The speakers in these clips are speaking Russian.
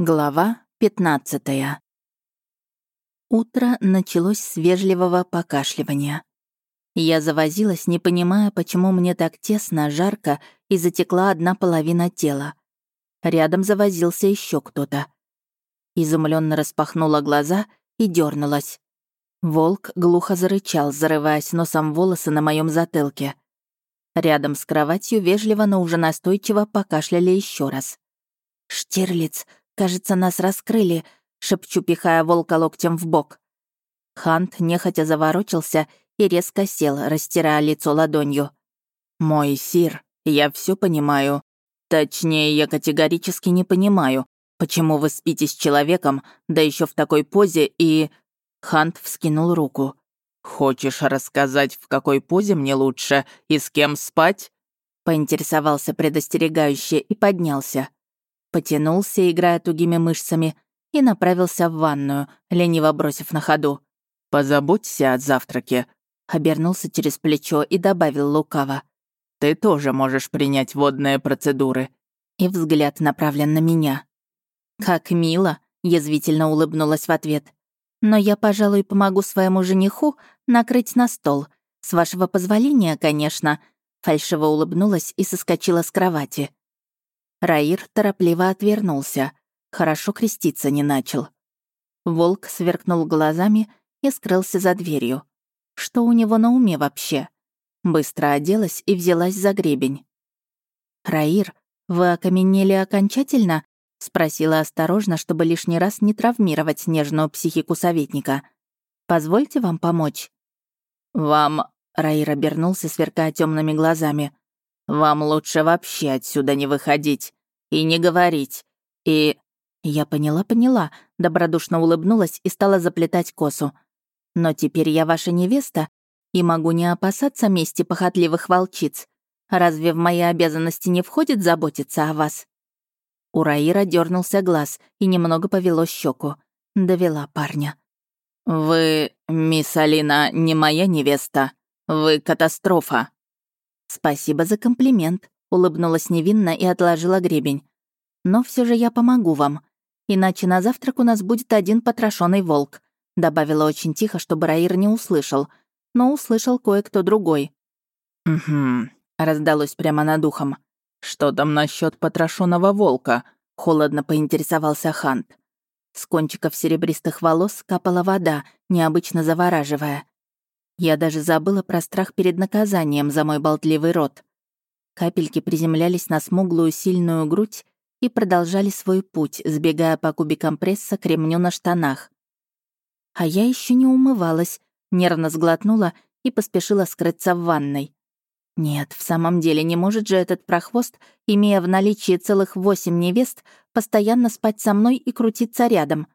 Глава 15 Утро началось с вежливого покашливания. Я завозилась, не понимая, почему мне так тесно, жарко и затекла одна половина тела. Рядом завозился еще кто-то. Изумленно распахнула глаза и дернулась. Волк глухо зарычал, зарываясь носом волосы на моем затылке. Рядом с кроватью вежливо, но уже настойчиво покашляли еще раз. «Штирлиц, Кажется, нас раскрыли», — шепчу, пихая волка локтем в бок. Хант нехотя заворочился и резко сел, растирая лицо ладонью. «Мой сир, я все понимаю. Точнее, я категорически не понимаю, почему вы спите с человеком, да еще в такой позе и...» Хант вскинул руку. «Хочешь рассказать, в какой позе мне лучше и с кем спать?» Поинтересовался предостерегающе и поднялся потянулся, играя тугими мышцами, и направился в ванную, лениво бросив на ходу. «Позаботься о завтраке», — обернулся через плечо и добавил лукаво. «Ты тоже можешь принять водные процедуры». И взгляд направлен на меня. «Как мило», — язвительно улыбнулась в ответ. «Но я, пожалуй, помогу своему жениху накрыть на стол. С вашего позволения, конечно». Фальшиво улыбнулась и соскочила с кровати. Раир торопливо отвернулся. Хорошо креститься не начал. Волк сверкнул глазами и скрылся за дверью. Что у него на уме вообще? Быстро оделась и взялась за гребень. «Раир, вы окаменели окончательно?» — спросила осторожно, чтобы лишний раз не травмировать нежную психику советника. «Позвольте вам помочь?» «Вам...» — Раир обернулся, сверкая темными глазами. Вам лучше вообще отсюда не выходить и не говорить. И...» Я поняла-поняла, добродушно улыбнулась и стала заплетать косу. «Но теперь я ваша невеста и могу не опасаться мести похотливых волчиц. Разве в мои обязанности не входит заботиться о вас?» У Раира дернулся глаз и немного повело щеку. Довела парня. «Вы, мисс Алина, не моя невеста. Вы катастрофа», «Спасибо за комплимент», — улыбнулась невинно и отложила гребень. «Но все же я помогу вам. Иначе на завтрак у нас будет один потрошенный волк», — добавила очень тихо, чтобы Раир не услышал. Но услышал кое-кто другой. «Угу», — раздалось прямо над ухом. «Что там насчет потрошенного волка?» — холодно поинтересовался Хант. С кончиков серебристых волос капала вода, необычно завораживая. Я даже забыла про страх перед наказанием за мой болтливый рот. Капельки приземлялись на смуглую сильную грудь и продолжали свой путь, сбегая по кубикам пресса к ремню на штанах. А я еще не умывалась, нервно сглотнула и поспешила скрыться в ванной. Нет, в самом деле не может же этот прохвост, имея в наличии целых восемь невест, постоянно спать со мной и крутиться рядом.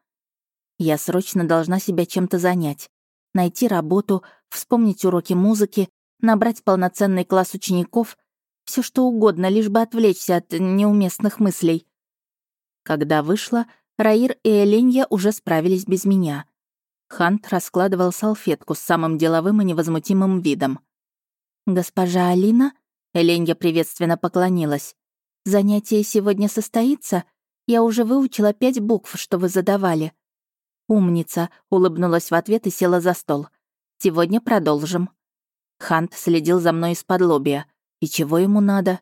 Я срочно должна себя чем-то занять найти работу, вспомнить уроки музыки, набрать полноценный класс учеников, все что угодно, лишь бы отвлечься от неуместных мыслей. Когда вышла, Раир и Эленья уже справились без меня. Хант раскладывал салфетку с самым деловым и невозмутимым видом. «Госпожа Алина?» — Эленья приветственно поклонилась. «Занятие сегодня состоится? Я уже выучила пять букв, что вы задавали». «Умница», — улыбнулась в ответ и села за стол. «Сегодня продолжим». Хант следил за мной из-под лобья. «И чего ему надо?»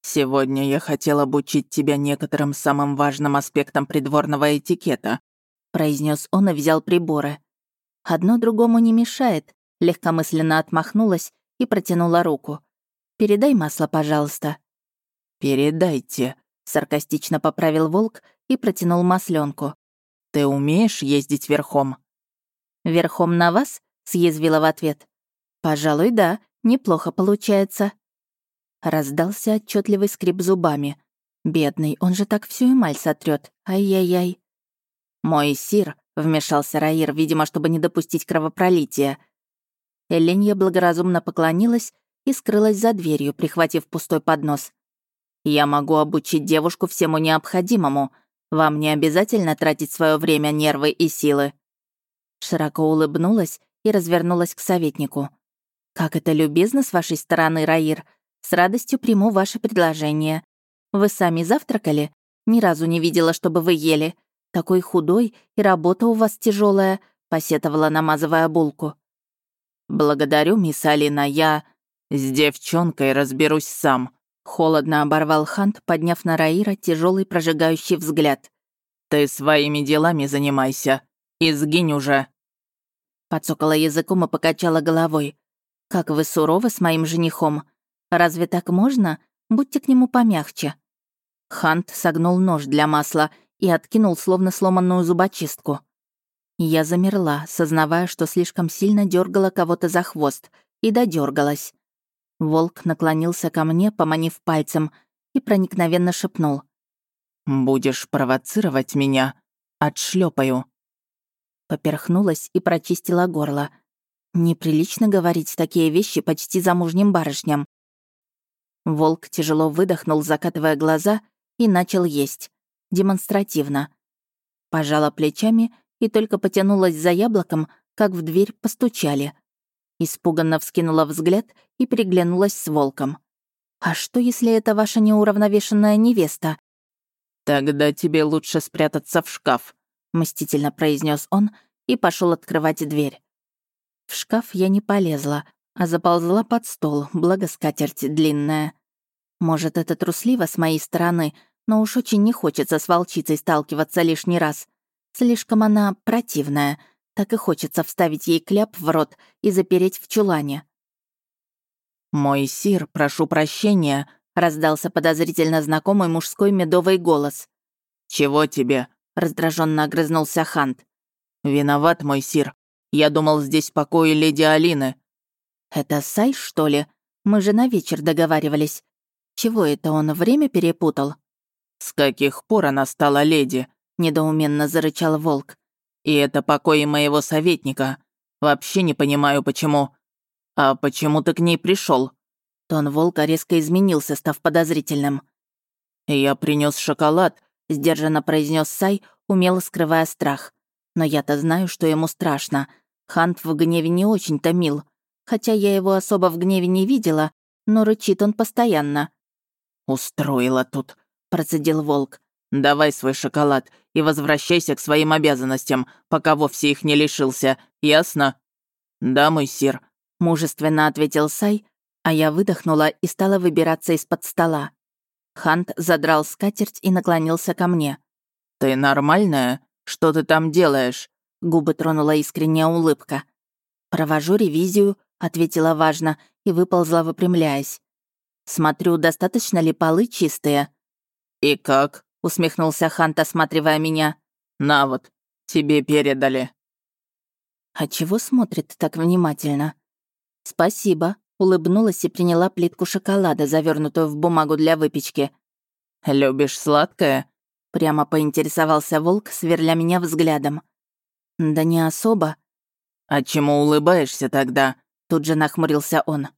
«Сегодня я хотел обучить тебя некоторым самым важным аспектам придворного этикета», произнес он и взял приборы. «Одно другому не мешает», легкомысленно отмахнулась и протянула руку. «Передай масло, пожалуйста». «Передайте», — саркастично поправил волк и протянул масленку. «Ты умеешь ездить верхом?» «Верхом на вас?» — съязвила в ответ. «Пожалуй, да, неплохо получается». Раздался отчетливый скрип зубами. «Бедный, он же так всю эмаль сотрет. Ай-яй-яй». «Мой сир», — вмешался Раир, видимо, чтобы не допустить кровопролития. Эленья благоразумно поклонилась и скрылась за дверью, прихватив пустой поднос. «Я могу обучить девушку всему необходимому», вам не обязательно тратить свое время, нервы и силы». Широко улыбнулась и развернулась к советнику. «Как это любезно с вашей стороны, Раир. С радостью приму ваше предложение. Вы сами завтракали? Ни разу не видела, чтобы вы ели. Такой худой, и работа у вас тяжелая, посетовала, намазывая булку. «Благодарю, мисс Алина, я с девчонкой разберусь сам», — холодно оборвал Хант, подняв на Раира тяжелый прожигающий взгляд. «Ты своими делами занимайся. И сгинь уже». Подсокала языком и покачала головой. «Как вы суровы с моим женихом. Разве так можно? Будьте к нему помягче». Хант согнул нож для масла и откинул словно сломанную зубочистку. Я замерла, сознавая, что слишком сильно дергала кого-то за хвост, и додергалась. Волк наклонился ко мне, поманив пальцем, и проникновенно шепнул. «Будешь провоцировать меня? Отшлепаю. Поперхнулась и прочистила горло. Неприлично говорить такие вещи почти замужним барышням. Волк тяжело выдохнул, закатывая глаза, и начал есть. Демонстративно. Пожала плечами и только потянулась за яблоком, как в дверь постучали. Испуганно вскинула взгляд и приглянулась с волком. «А что, если это ваша неуравновешенная невеста?» «Тогда тебе лучше спрятаться в шкаф», — мстительно произнес он и пошел открывать дверь. В шкаф я не полезла, а заползла под стол, благо скатерть длинная. Может, это трусливо с моей стороны, но уж очень не хочется с волчицей сталкиваться лишний раз. Слишком она противная, так и хочется вставить ей кляп в рот и запереть в чулане. «Мой сир, прошу прощения», — раздался подозрительно знакомый мужской медовый голос. «Чего тебе?» — раздраженно огрызнулся Хант. «Виноват, мой сир. Я думал, здесь покои леди Алины». «Это Сай, что ли? Мы же на вечер договаривались. Чего это он время перепутал?» «С каких пор она стала леди?» — недоуменно зарычал волк. «И это покои моего советника. Вообще не понимаю, почему. А почему ты к ней пришел? Тон волка резко изменился, став подозрительным. «Я принес шоколад», — сдержанно произнес Сай, умело скрывая страх. «Но я-то знаю, что ему страшно. Хант в гневе не очень-то мил. Хотя я его особо в гневе не видела, но рычит он постоянно. «Устроила тут», — процедил волк. «Давай свой шоколад и возвращайся к своим обязанностям, пока вовсе их не лишился, ясно?» «Да, мой сир», — мужественно ответил Сай, а я выдохнула и стала выбираться из-под стола. Хант задрал скатерть и наклонился ко мне. «Ты нормальная? Что ты там делаешь?» Губы тронула искренняя улыбка. «Провожу ревизию», — ответила важно и выползла, выпрямляясь. Смотрю, достаточно ли полы чистые?» «И как?» — усмехнулся Хант, осматривая меня. «На вот, тебе передали». «А чего смотрит так внимательно?» «Спасибо», — улыбнулась и приняла плитку шоколада, завернутую в бумагу для выпечки. «Любишь сладкое?» — прямо поинтересовался волк, сверля меня взглядом. «Да не особо». «А чему улыбаешься тогда?» — тут же нахмурился он.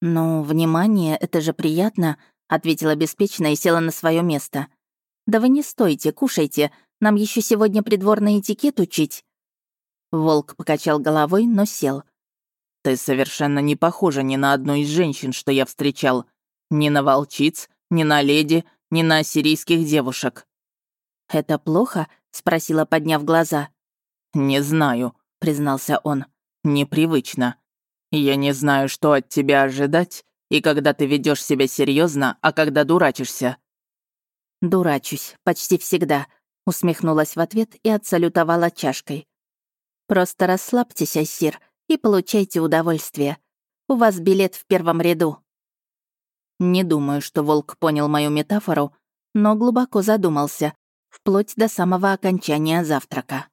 «Ну, внимание, это же приятно», — ответила беспечно и села на свое место. «Да вы не стойте, кушайте, нам еще сегодня придворный этикет учить». Волк покачал головой, но сел. «Ты совершенно не похожа ни на одну из женщин, что я встречал. Ни на волчиц, ни на леди, ни на ассирийских девушек». «Это плохо?» — спросила, подняв глаза. «Не знаю», — признался он. «Непривычно. Я не знаю, что от тебя ожидать, и когда ты ведешь себя серьезно, а когда дурачишься». «Дурачусь, почти всегда», — усмехнулась в ответ и отсалютовала чашкой. «Просто расслабьтесь, Ассир, и получайте удовольствие. У вас билет в первом ряду». Не думаю, что волк понял мою метафору, но глубоко задумался, вплоть до самого окончания завтрака.